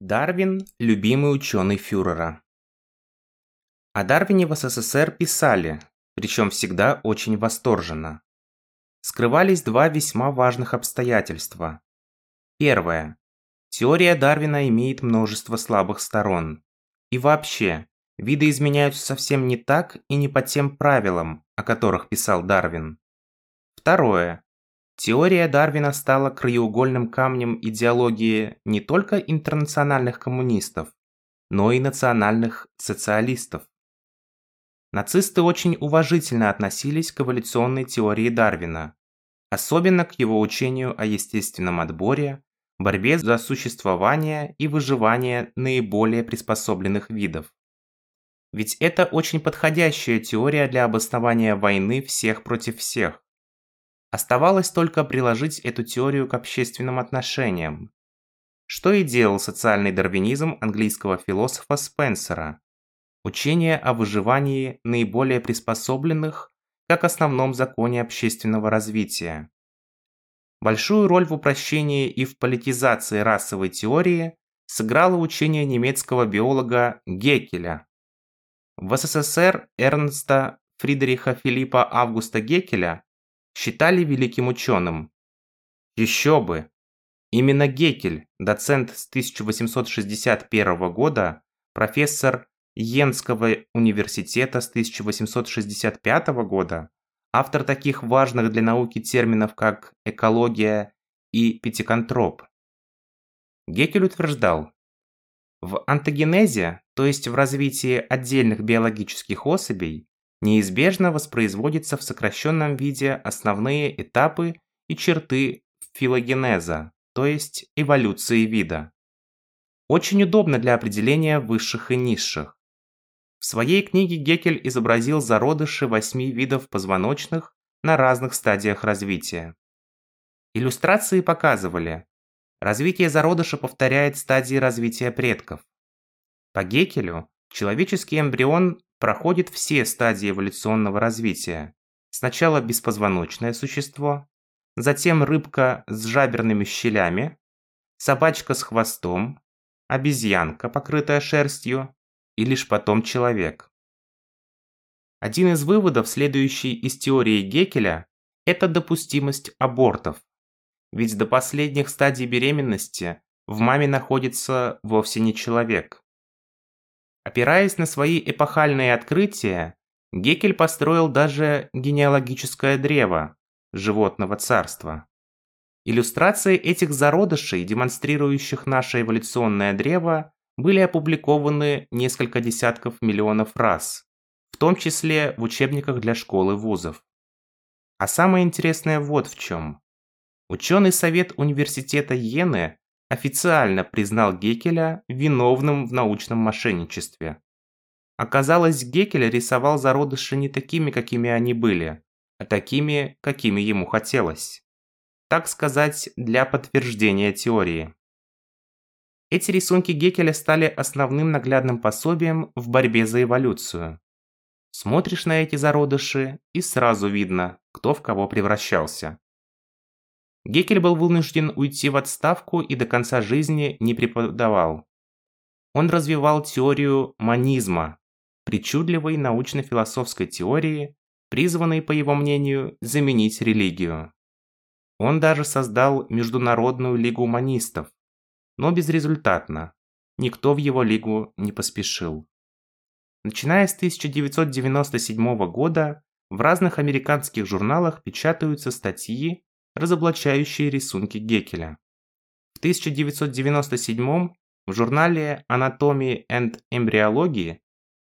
Дарвин – любимый ученый фюрера. О Дарвине в СССР писали, причем всегда очень восторженно. Скрывались два весьма важных обстоятельства. Первое. Теория Дарвина имеет множество слабых сторон. И вообще, виды изменяются совсем не так и не по тем правилам, о которых писал Дарвин. Второе. Теория Дарвина стала краеугольным камнем идеологии не только интернациональных коммунистов, но и национальных социалистов. Нацисты очень уважительно относились к эволюционной теории Дарвина, особенно к его учению о естественном отборе, борьбе за существование и выживание наиболее приспособленных видов. Ведь это очень подходящая теория для обоснования войны всех против всех. Оставалось только приложить эту теорию к общественным отношениям. Что и делал социальный дарвинизм английского философа Спенсера. Учение о выживании наиболее приспособленных как основном законе общественного развития. Большую роль в упрощении и в политизации расовой теории сыграло учение немецкого биолога Геккеля. В СССР Эрнста Фридриха Филиппа Августа Геккеля считали великим ученым. Еще бы! Именно Гекель, доцент с 1861 года, профессор Йенского университета с 1865 года, автор таких важных для науки терминов, как экология и пятиконтроп. Гекель утверждал, в антогенезе, то есть в развитии отдельных биологических особей, неизбежно воспроизводятся в сокращенном виде основные этапы и черты филогенеза, то есть эволюции вида. Очень удобно для определения высших и низших. В своей книге Геккель изобразил зародыши восьми видов позвоночных на разных стадиях развития. Иллюстрации показывали, развитие зародыша повторяет стадии развития предков. По Геккелю человеческий эмбрион проходит все стадии эволюционного развития. Сначала беспозвоночное существо, затем рыбка с жаберными щелями, собачка с хвостом, обезьянка, покрытая шерстью, и лишь потом человек. Один из выводов, следующий из теории Геккеля, это допустимость абортов. Ведь до последних стадий беременности в маме находится вовсе не человек. Опираясь на свои эпохальные открытия, Геккель построил даже генеалогическое древо животного царства. Иллюстрации этих зародышей, демонстрирующих наше эволюционное древо, были опубликованы несколько десятков миллионов раз, в том числе в учебниках для школ и вузов. А самое интересное вот в чем. Ученый совет университета Йены официально признал Геккеля виновным в научном мошенничестве. Оказалось, Геккель рисовал зародыши не такими, какими они были, а такими, какими ему хотелось. Так сказать, для подтверждения теории. Эти рисунки Геккеля стали основным наглядным пособием в борьбе за эволюцию. Смотришь на эти зародыши и сразу видно, кто в кого превращался. Геккель был вынужден уйти в отставку и до конца жизни не преподавал. Он развивал теорию манизма, причудливой научно-философской теории, призванной, по его мнению, заменить религию. Он даже создал Международную лигу манистов, но безрезультатно. Никто в его лигу не поспешил. Начиная с 1997 года в разных американских журналах печатаются статьи разоблачающие рисунки Геккеля. В 1997 в журнале Anatomy and Embryology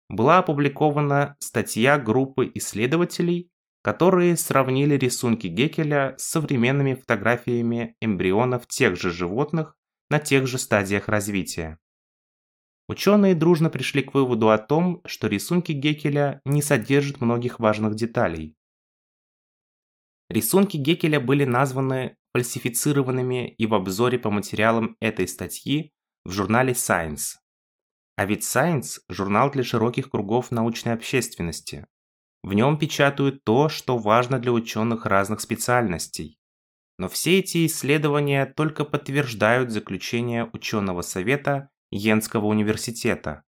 была опубликована статья группы исследователей, которые сравнили рисунки Геккеля с современными фотографиями эмбрионов тех же животных на тех же стадиях развития. Ученые дружно пришли к выводу о том, что рисунки Геккеля не содержат многих важных деталей. Рисунки Геккеля были названы фальсифицированными и в обзоре по материалам этой статьи в журнале Science. А ведь Science – журнал для широких кругов научной общественности. В нем печатают то, что важно для ученых разных специальностей. Но все эти исследования только подтверждают заключение ученого совета Йенского университета.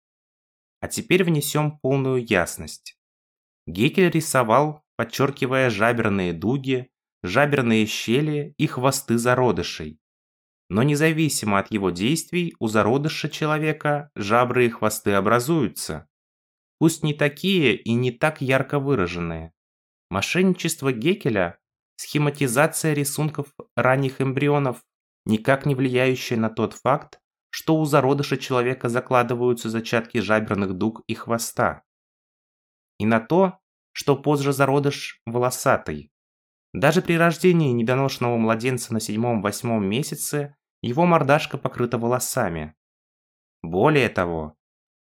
А теперь внесем полную ясность. Гекель рисовал, подчеркивая жаберные дуги, жаберные щели и хвосты зародышей. Но независимо от его действий, у зародыша человека жабры и хвосты образуются. Пусть не такие и не так ярко выраженные. Мошенничество Гекеля – схематизация рисунков ранних эмбрионов, никак не влияющая на тот факт, что у зародыша человека закладываются зачатки жаберных дуг и хвоста. И на то, что позже зародыш волосатый. Даже при рождении недоношенного младенца на седьмом-восьмом месяце его мордашка покрыта волосами. Более того,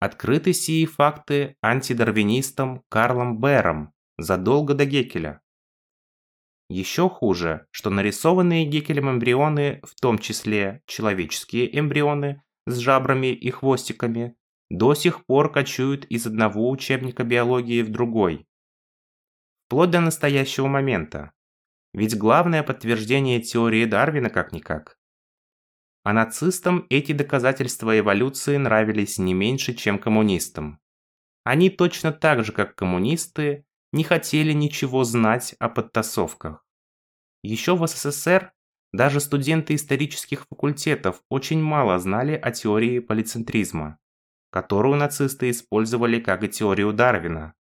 открыты сии факты антидарвинистом Карлом Бером задолго до Гекеля. Еще хуже, что нарисованные Гекелем эмбрионы, в том числе человеческие эмбрионы с жабрами и хвостиками, до сих пор кочуют из одного учебника биологии в другой. Вплоть до настоящего момента. Ведь главное подтверждение теории Дарвина как-никак. А нацистам эти доказательства эволюции нравились не меньше, чем коммунистам. Они точно так же, как коммунисты, не хотели ничего знать о подтасовках. Еще в СССР даже студенты исторических факультетов очень мало знали о теории полицентризма, которую нацисты использовали как и теорию Дарвина.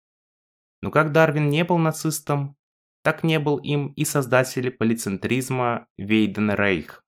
Но как Дарвин не был нацистом, так не был им и создатель полицентризма Вейден Рейх.